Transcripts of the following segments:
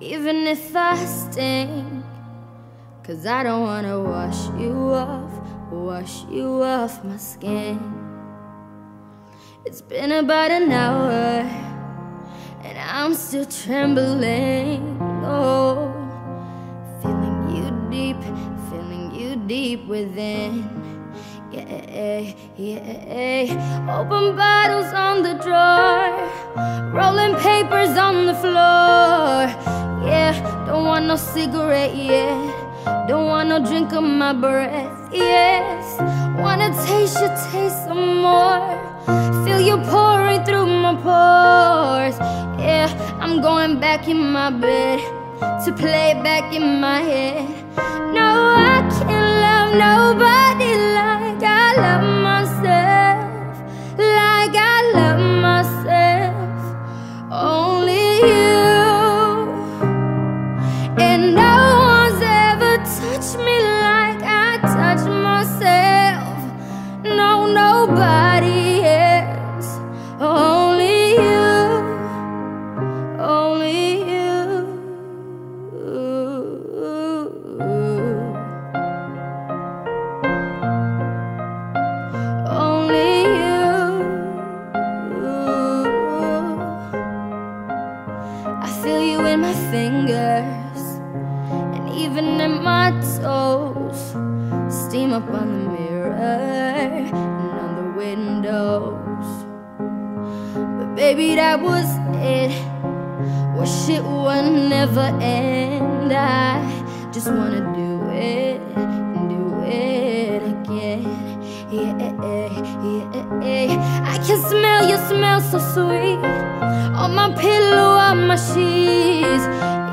even if I stink. Cause I don't wanna wash you off, wash you off my skin. It's been about an hour, and I'm still trembling. Oh, feeling you deep, feeling you deep within. Yeah, yeah. Open bottles on the drawer, rolling papers on the floor. Yeah, don't want no cigarette, yeah. Don't want no drink of my breath, yes. Wanna taste you, taste some more. Feel you pouring through my pores. Yeah, I'm going back in my bed to play back in my head. No, I can't love nobody you in my fingers and even in my toes. Steam up on the mirror and on the windows. But baby, that was it. Well, shit would never end. I just wanna do it, it. Yeah, yeah. I can smell your smell so sweet on my pillow, on my sheets.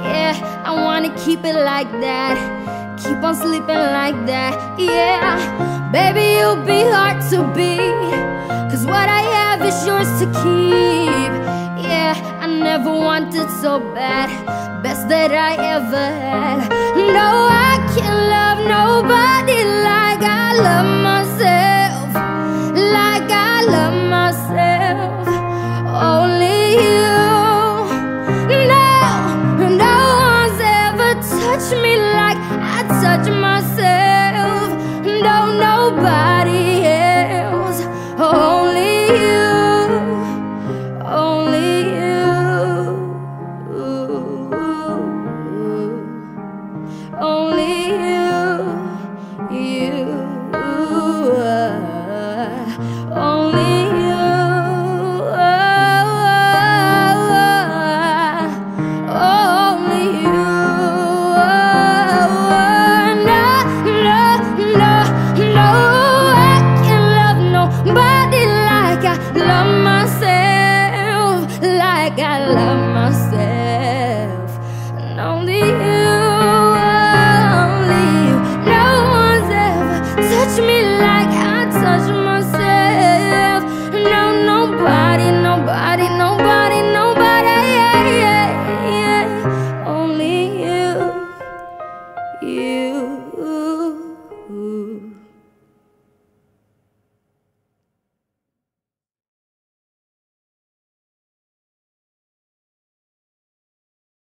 Yeah, I wanna keep it like that. Keep on sleeping like that. Yeah, baby, you'll be hard to beat. Cause what I have is yours to keep. Yeah, I never wanted so bad. Best that I ever had. No, I can't love nobody